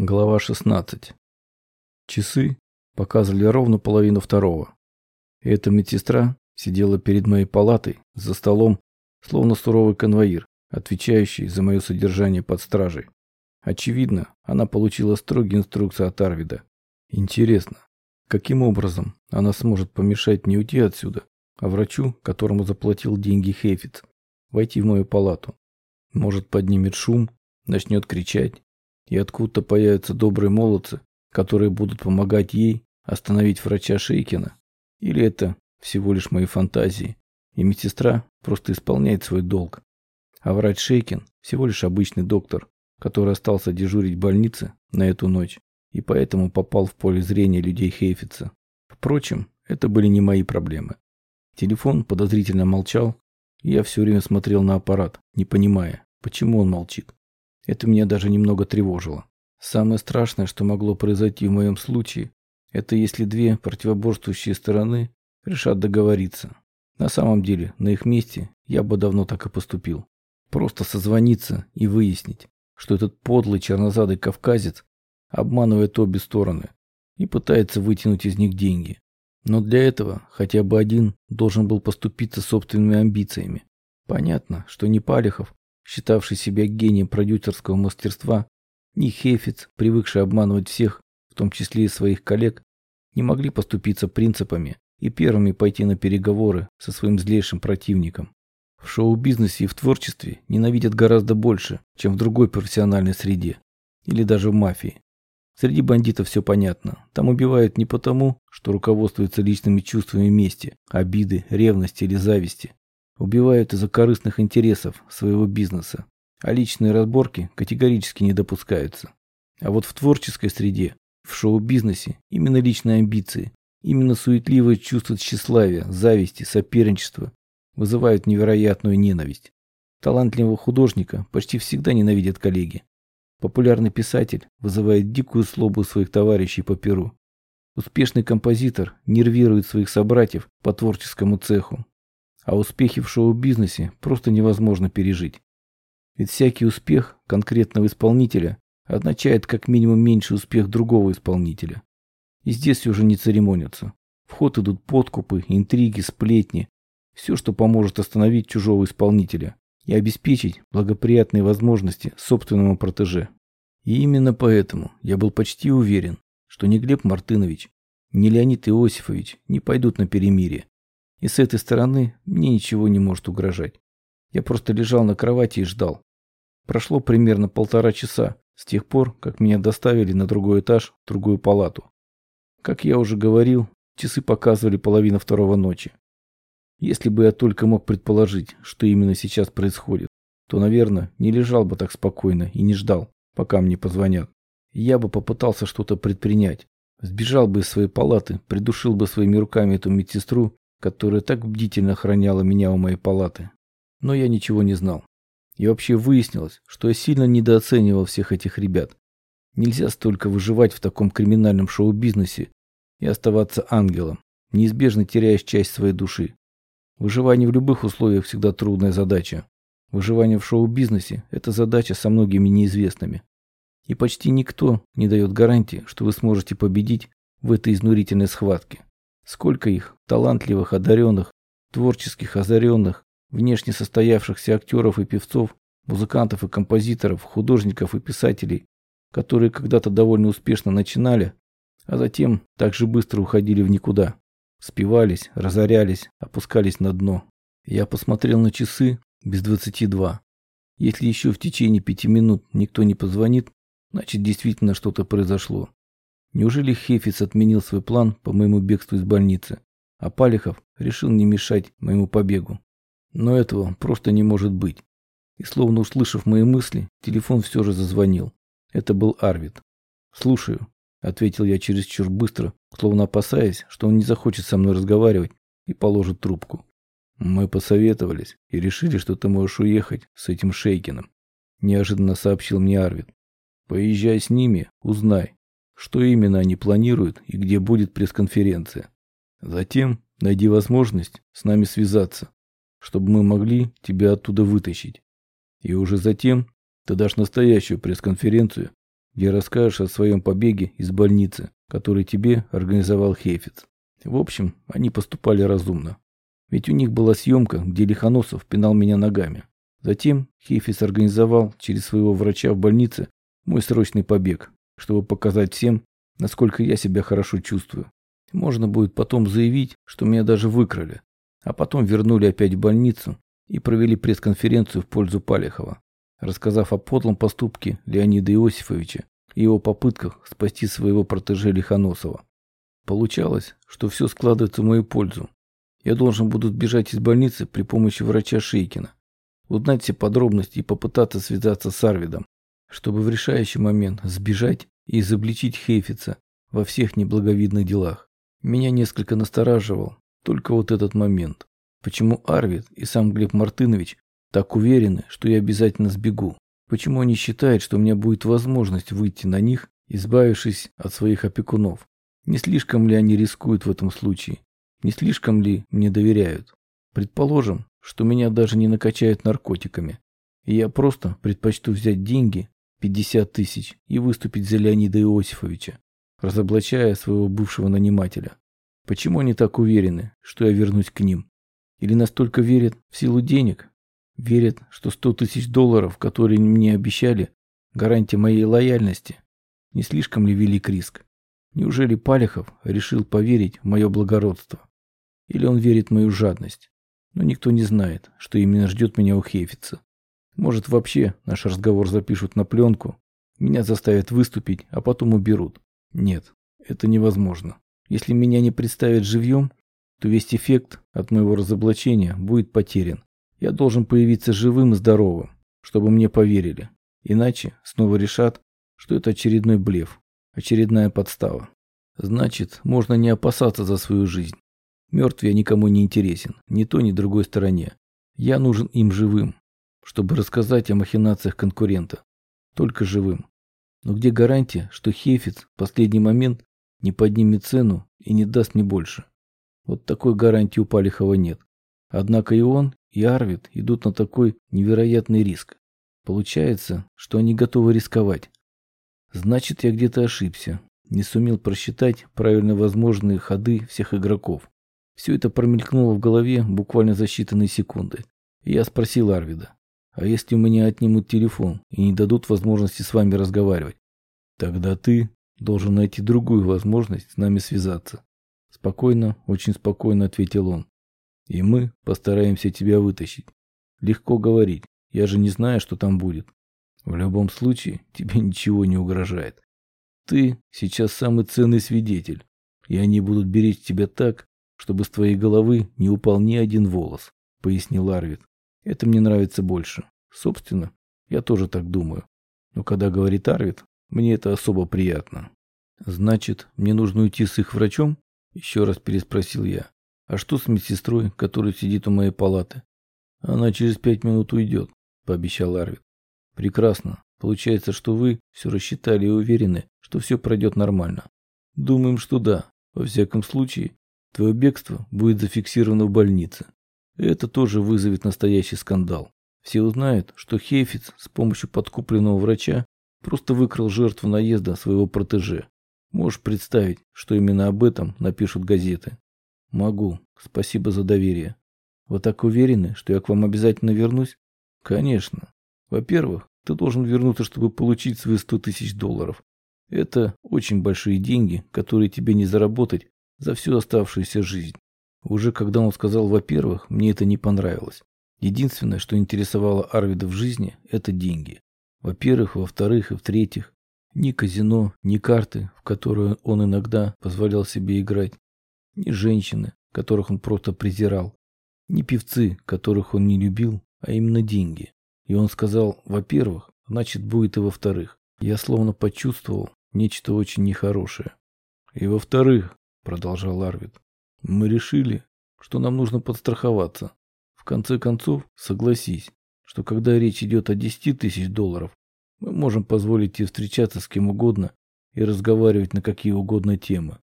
Глава 16. Часы показывали ровно половину второго. Эта медсестра сидела перед моей палатой за столом, словно суровый конвоир, отвечающий за мое содержание под стражей. Очевидно, она получила строгие инструкции от Арвида. Интересно, каким образом она сможет помешать не уйти отсюда, а врачу, которому заплатил деньги Хейфиц, войти в мою палату? Может, поднимет шум, начнет кричать, и откуда-то появятся добрые молодцы, которые будут помогать ей остановить врача Шейкина. Или это всего лишь мои фантазии, и медсестра просто исполняет свой долг. А врач Шейкин всего лишь обычный доктор, который остался дежурить в больнице на эту ночь и поэтому попал в поле зрения людей Хейфица. Впрочем, это были не мои проблемы. Телефон подозрительно молчал, и я все время смотрел на аппарат, не понимая, почему он молчит. Это меня даже немного тревожило. Самое страшное, что могло произойти в моем случае, это если две противоборствующие стороны решат договориться. На самом деле, на их месте я бы давно так и поступил. Просто созвониться и выяснить, что этот подлый чернозадый кавказец обманывает обе стороны и пытается вытянуть из них деньги. Но для этого хотя бы один должен был поступиться собственными амбициями. Понятно, что ни Палихов, считавший себя гением продюсерского мастерства, ни Хефиц, привыкший обманывать всех, в том числе и своих коллег, не могли поступиться принципами и первыми пойти на переговоры со своим злейшим противником. В шоу-бизнесе и в творчестве ненавидят гораздо больше, чем в другой профессиональной среде, или даже в мафии. Среди бандитов все понятно. Там убивают не потому, что руководствуются личными чувствами мести, обиды, ревности или зависти, Убивают из-за корыстных интересов своего бизнеса, а личные разборки категорически не допускаются. А вот в творческой среде, в шоу-бизнесе, именно личные амбиции, именно суетливое чувство тщеславия, зависти, соперничества вызывают невероятную ненависть. Талантливого художника почти всегда ненавидят коллеги. Популярный писатель вызывает дикую слобу своих товарищей по перу. Успешный композитор нервирует своих собратьев по творческому цеху, а успехи в шоу-бизнесе просто невозможно пережить. Ведь всякий успех конкретного исполнителя означает как минимум меньший успех другого исполнителя. И здесь уже не церемонятся. В ход идут подкупы, интриги, сплетни. Все, что поможет остановить чужого исполнителя и обеспечить благоприятные возможности собственному протеже. И именно поэтому я был почти уверен, что ни Глеб Мартынович, ни Леонид Иосифович не пойдут на перемирие, и с этой стороны мне ничего не может угрожать. Я просто лежал на кровати и ждал. Прошло примерно полтора часа с тех пор, как меня доставили на другой этаж, в другую палату. Как я уже говорил, часы показывали половину второго ночи. Если бы я только мог предположить, что именно сейчас происходит, то, наверное, не лежал бы так спокойно и не ждал, пока мне позвонят. Я бы попытался что-то предпринять. Сбежал бы из своей палаты, придушил бы своими руками эту медсестру которая так бдительно охраняла меня у моей палаты. Но я ничего не знал. И вообще выяснилось, что я сильно недооценивал всех этих ребят. Нельзя столько выживать в таком криминальном шоу-бизнесе и оставаться ангелом, неизбежно теряешь часть своей души. Выживание в любых условиях всегда трудная задача. Выживание в шоу-бизнесе – это задача со многими неизвестными. И почти никто не дает гарантии, что вы сможете победить в этой изнурительной схватке. Сколько их, талантливых, одаренных, творческих, озаренных, внешне состоявшихся актеров и певцов, музыкантов и композиторов, художников и писателей, которые когда-то довольно успешно начинали, а затем так же быстро уходили в никуда. Спивались, разорялись, опускались на дно. Я посмотрел на часы без двадцати два. Если еще в течение пяти минут никто не позвонит, значит действительно что-то произошло. Неужели Хефиц отменил свой план по моему бегству из больницы, а Палихов решил не мешать моему побегу? Но этого просто не может быть. И словно услышав мои мысли, телефон все же зазвонил. Это был Арвид. «Слушаю», — ответил я чересчур быстро, словно опасаясь, что он не захочет со мной разговаривать и положит трубку. «Мы посоветовались и решили, что ты можешь уехать с этим Шейкиным», — неожиданно сообщил мне Арвид. «Поезжай с ними, узнай, что именно они планируют и где будет пресс-конференция. Затем найди возможность с нами связаться, чтобы мы могли тебя оттуда вытащить. И уже затем ты дашь настоящую пресс-конференцию, где расскажешь о своем побеге из больницы, который тебе организовал Хефиц. В общем, они поступали разумно. Ведь у них была съемка, где Лихоносов пинал меня ногами. Затем Хефиц организовал через своего врача в больнице мой срочный побег, чтобы показать всем, насколько я себя хорошо чувствую. Можно будет потом заявить, что меня даже выкрали, а потом вернули опять в больницу и провели пресс-конференцию в пользу Палехова, рассказав о подлом поступке Леонида Иосифовича и его попытках спасти своего протеже Лихоносова. Получалось, что все складывается в мою пользу. Я должен буду сбежать из больницы при помощи врача Шейкина, узнать все подробности и попытаться связаться с Арвидом, чтобы в решающий момент сбежать и изобличить Хейфица во всех неблаговидных делах. Меня несколько настораживал только вот этот момент. Почему Арвид и сам Глеб Мартынович так уверены, что я обязательно сбегу? Почему они считают, что у меня будет возможность выйти на них, избавившись от своих опекунов? Не слишком ли они рискуют в этом случае? Не слишком ли мне доверяют? Предположим, что меня даже не накачают наркотиками, и я просто предпочту взять деньги 50 тысяч и выступить за Леонида Иосифовича, разоблачая своего бывшего нанимателя. Почему они так уверены, что я вернусь к ним? Или настолько верят в силу денег? Верят, что 100 тысяч долларов, которые мне обещали, гарантия моей лояльности? Не слишком ли велик риск? Неужели Палехов решил поверить в мое благородство? Или он верит в мою жадность? Но никто не знает, что именно ждет меня у Хефица. Может, вообще наш разговор запишут на пленку, меня заставят выступить, а потом уберут. Нет, это невозможно. Если меня не представят живьем, то весь эффект от моего разоблачения будет потерян. Я должен появиться живым и здоровым, чтобы мне поверили. Иначе снова решат, что это очередной блеф, очередная подстава. Значит, можно не опасаться за свою жизнь. Мертв я никому не интересен, ни той, ни другой стороне. Я нужен им живым, чтобы рассказать о махинациях конкурента. Только живым. Но где гарантия, что Хейфиц в последний момент не поднимет цену и не даст мне больше? Вот такой гарантии у Палихова нет. Однако и он, и Арвид идут на такой невероятный риск. Получается, что они готовы рисковать. Значит, я где-то ошибся. Не сумел просчитать правильно возможные ходы всех игроков. Все это промелькнуло в голове буквально за считанные секунды. И я спросил Арвида. А если у меня отнимут телефон и не дадут возможности с вами разговаривать? Тогда ты должен найти другую возможность с нами связаться. Спокойно, очень спокойно ответил он. И мы постараемся тебя вытащить. Легко говорить. Я же не знаю, что там будет. В любом случае, тебе ничего не угрожает. Ты сейчас самый ценный свидетель, и они будут беречь тебя так, чтобы с твоей головы не упал ни один волос, пояснил Арвид. Это мне нравится больше. Собственно, я тоже так думаю. Но когда говорит Арвид, мне это особо приятно. Значит, мне нужно уйти с их врачом? Еще раз переспросил я. А что с медсестрой, которая сидит у моей палаты? Она через пять минут уйдет, пообещал Арвид. Прекрасно. Получается, что вы все рассчитали и уверены, что все пройдет нормально. Думаем, что да. Во всяком случае, твое бегство будет зафиксировано в больнице. Это тоже вызовет настоящий скандал. Все узнают, что Хейфиц с помощью подкупленного врача просто выкрал жертву наезда своего протеже. Можешь представить, что именно об этом напишут газеты? Могу. Спасибо за доверие. Вы так уверены, что я к вам обязательно вернусь? Конечно. Во-первых, ты должен вернуться, чтобы получить свои 100 тысяч долларов. Это очень большие деньги, которые тебе не заработать за всю оставшуюся жизнь. Уже когда он сказал «во-первых», мне это не понравилось. Единственное, что интересовало Арвида в жизни, это деньги. Во-первых, во-вторых и в-третьих, ни казино, ни карты, в которые он иногда позволял себе играть, ни женщины, которых он просто презирал, ни певцы, которых он не любил, а именно деньги. И он сказал «во-первых», значит будет и во-вторых. Я словно почувствовал нечто очень нехорошее. И во-вторых, продолжал Арвид, мы решили, что нам нужно подстраховаться. В конце концов, согласись, что когда речь идет о 10 тысяч долларов, мы можем позволить тебе встречаться с кем угодно и разговаривать на какие угодно темы.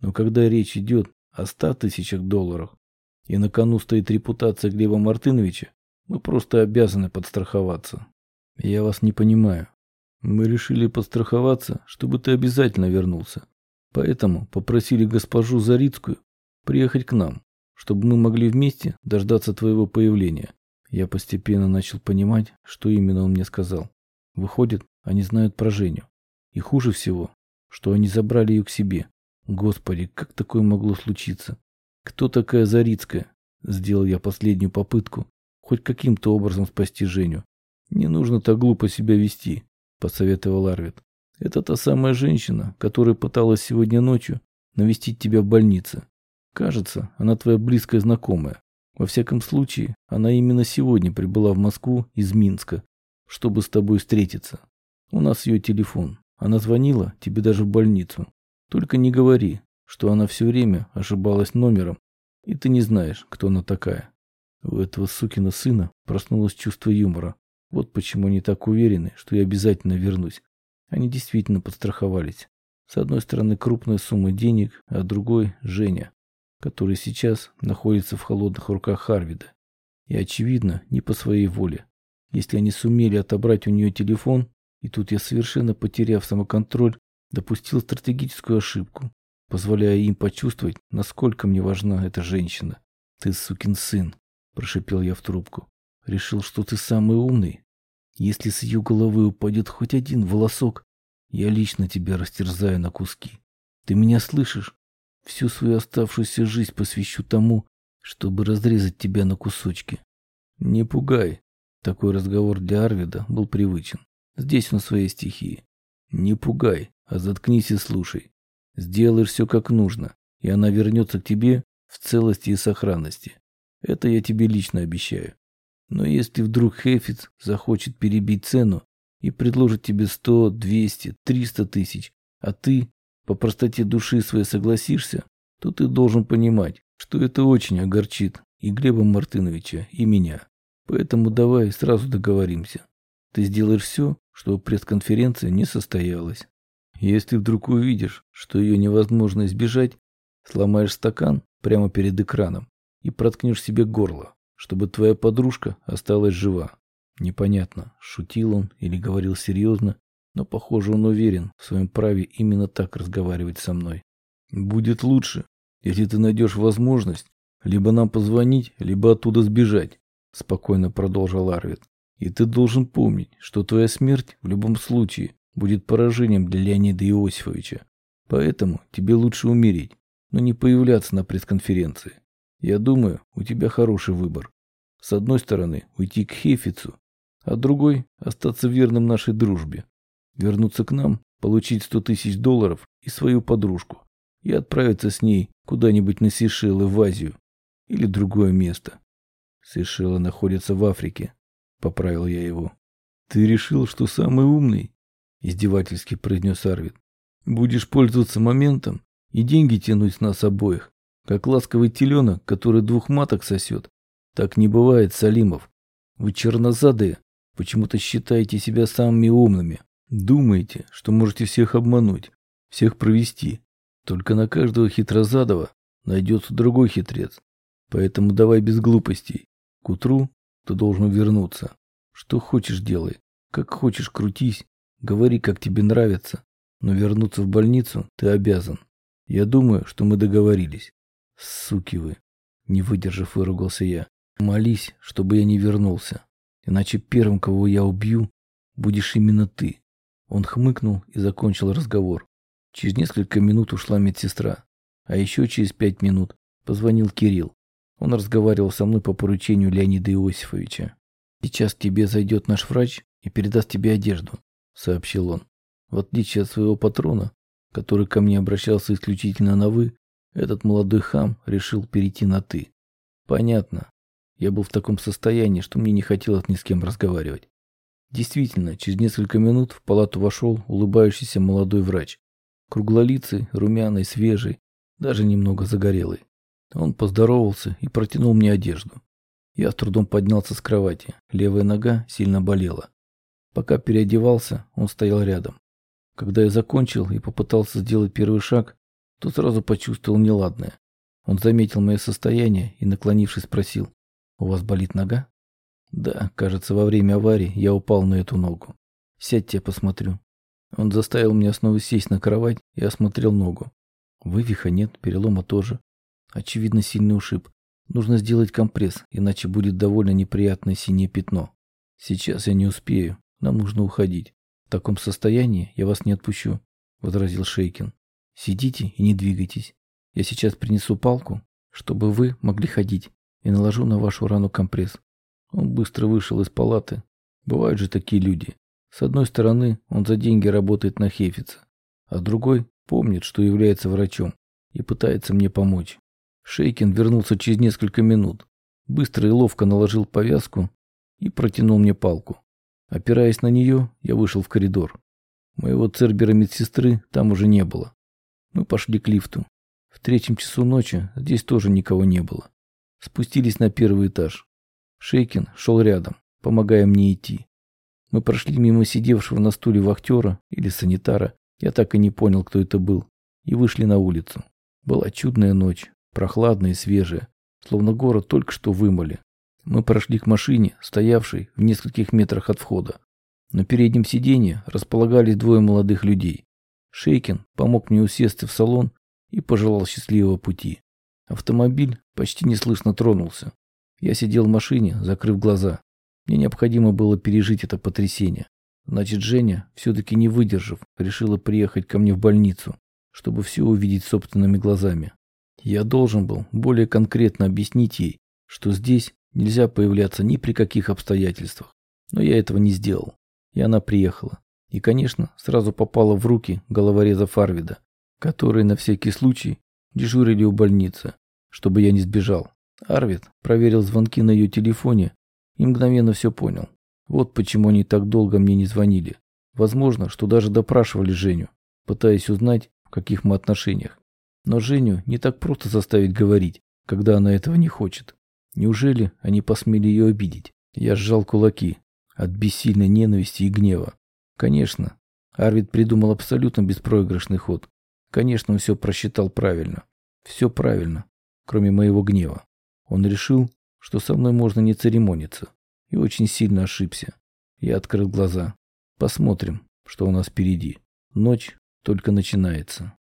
Но когда речь идет о 100 тысячах долларов, и на кону стоит репутация Глеба Мартыновича, мы просто обязаны подстраховаться. Я вас не понимаю. Мы решили подстраховаться, чтобы ты обязательно вернулся. Поэтому попросили госпожу Зарицкую приехать к нам, чтобы мы могли вместе дождаться твоего появления. Я постепенно начал понимать, что именно он мне сказал. Выходит, они знают про Женю. И хуже всего, что они забрали ее к себе. Господи, как такое могло случиться? Кто такая Зарицкая? Сделал я последнюю попытку хоть каким-то образом спасти Женю. Не нужно так глупо себя вести, посоветовал Арвид. Это та самая женщина, которая пыталась сегодня ночью навестить тебя в больнице. Кажется, она твоя близкая знакомая. Во всяком случае, она именно сегодня прибыла в Москву из Минска, чтобы с тобой встретиться. У нас ее телефон. Она звонила тебе даже в больницу. Только не говори, что она все время ошибалась номером, и ты не знаешь, кто она такая. У этого сукина сына проснулось чувство юмора. Вот почему они так уверены, что я обязательно вернусь. Они действительно подстраховались. С одной стороны крупная сумма денег, а другой – Женя, который сейчас находится в холодных руках Харвида. И, очевидно, не по своей воле. Если они сумели отобрать у нее телефон, и тут я, совершенно потеряв самоконтроль, допустил стратегическую ошибку, позволяя им почувствовать, насколько мне важна эта женщина. «Ты сукин сын», – прошипел я в трубку. «Решил, что ты самый умный? Если с ее головы упадет хоть один волосок, я лично тебя растерзаю на куски. Ты меня слышишь? Всю свою оставшуюся жизнь посвящу тому, чтобы разрезать тебя на кусочки. Не пугай. Такой разговор для Арвида был привычен. Здесь он своей стихии. Не пугай, а заткнись и слушай. Сделаешь все как нужно, и она вернется к тебе в целости и сохранности. Это я тебе лично обещаю. Но если вдруг Хефиц захочет перебить цену и предложит тебе 100, 200, 300 тысяч, а ты по простоте души своей согласишься, то ты должен понимать, что это очень огорчит и Глеба Мартыновича, и меня. Поэтому давай сразу договоримся. Ты сделаешь все, чтобы пресс-конференция не состоялась. Если вдруг увидишь, что ее невозможно избежать, сломаешь стакан прямо перед экраном и проткнешь себе горло, чтобы твоя подружка осталась жива. Непонятно, шутил он или говорил серьезно, но, похоже, он уверен в своем праве именно так разговаривать со мной. Будет лучше, если ты найдешь возможность либо нам позвонить, либо оттуда сбежать, спокойно продолжил Арвид. И ты должен помнить, что твоя смерть в любом случае будет поражением для Леонида Иосифовича. Поэтому тебе лучше умереть, но не появляться на пресс-конференции. Я думаю, у тебя хороший выбор. С одной стороны, уйти к Хефицу, а другой – остаться верным нашей дружбе вернуться к нам, получить сто тысяч долларов и свою подружку и отправиться с ней куда-нибудь на Сейшелы в Азию или другое место. Сейшелы находятся в Африке, поправил я его. Ты решил, что самый умный? Издевательски произнес Арвид. Будешь пользоваться моментом и деньги тянуть с нас обоих, как ласковый теленок, который двух маток сосет. Так не бывает, Салимов. Вы чернозадые, почему-то считаете себя самыми умными. Думаете, что можете всех обмануть, всех провести. Только на каждого хитрозадого найдется другой хитрец. Поэтому давай без глупостей. К утру ты должен вернуться. Что хочешь делай, как хочешь крутись, говори, как тебе нравится. Но вернуться в больницу ты обязан. Я думаю, что мы договорились. Суки вы. Не выдержав, выругался я. Молись, чтобы я не вернулся. Иначе первым, кого я убью, будешь именно ты. Он хмыкнул и закончил разговор. Через несколько минут ушла медсестра. А еще через пять минут позвонил Кирилл. Он разговаривал со мной по поручению Леонида Иосифовича. «Сейчас к тебе зайдет наш врач и передаст тебе одежду», — сообщил он. В отличие от своего патрона, который ко мне обращался исключительно на «вы», этот молодой хам решил перейти на «ты». Понятно. Я был в таком состоянии, что мне не хотелось ни с кем разговаривать. Действительно, через несколько минут в палату вошел улыбающийся молодой врач. Круглолицый, румяный, свежий, даже немного загорелый. Он поздоровался и протянул мне одежду. Я с трудом поднялся с кровати. Левая нога сильно болела. Пока переодевался, он стоял рядом. Когда я закончил и попытался сделать первый шаг, то сразу почувствовал неладное. Он заметил мое состояние и, наклонившись, спросил, «У вас болит нога?» Да, кажется, во время аварии я упал на эту ногу. Сядьте, я посмотрю. Он заставил меня снова сесть на кровать и осмотрел ногу. Вывиха нет, перелома тоже. Очевидно, сильный ушиб. Нужно сделать компресс, иначе будет довольно неприятное синее пятно. Сейчас я не успею. Нам нужно уходить. В таком состоянии я вас не отпущу, возразил Шейкин. Сидите и не двигайтесь. Я сейчас принесу палку, чтобы вы могли ходить, и наложу на вашу рану компресс. Он быстро вышел из палаты. Бывают же такие люди. С одной стороны, он за деньги работает на Хефица, а другой помнит, что является врачом и пытается мне помочь. Шейкин вернулся через несколько минут, быстро и ловко наложил повязку и протянул мне палку. Опираясь на нее, я вышел в коридор. Моего цербера-медсестры там уже не было. Мы пошли к лифту. В третьем часу ночи здесь тоже никого не было. Спустились на первый этаж. Шейкин шел рядом, помогая мне идти. Мы прошли мимо сидевшего на стуле вахтера или санитара, я так и не понял, кто это был, и вышли на улицу. Была чудная ночь, прохладная и свежая, словно город только что вымыли. Мы прошли к машине, стоявшей в нескольких метрах от входа. На переднем сиденье располагались двое молодых людей. Шейкин помог мне усесться в салон и пожелал счастливого пути. Автомобиль почти неслышно тронулся. Я сидел в машине, закрыв глаза. Мне необходимо было пережить это потрясение. Значит, Женя, все-таки не выдержав, решила приехать ко мне в больницу, чтобы все увидеть собственными глазами. Я должен был более конкретно объяснить ей, что здесь нельзя появляться ни при каких обстоятельствах. Но я этого не сделал. И она приехала. И, конечно, сразу попала в руки головореза Фарвида, которые на всякий случай дежурили у больницы, чтобы я не сбежал. Арвид проверил звонки на ее телефоне и мгновенно все понял. Вот почему они так долго мне не звонили. Возможно, что даже допрашивали Женю, пытаясь узнать, в каких мы отношениях. Но Женю не так просто заставить говорить, когда она этого не хочет. Неужели они посмели ее обидеть? Я сжал кулаки от бессильной ненависти и гнева. Конечно, Арвид придумал абсолютно беспроигрышный ход. Конечно, он все просчитал правильно. Все правильно, кроме моего гнева. Он решил, что со мной можно не церемониться. И очень сильно ошибся. Я открыл глаза. Посмотрим, что у нас впереди. Ночь только начинается.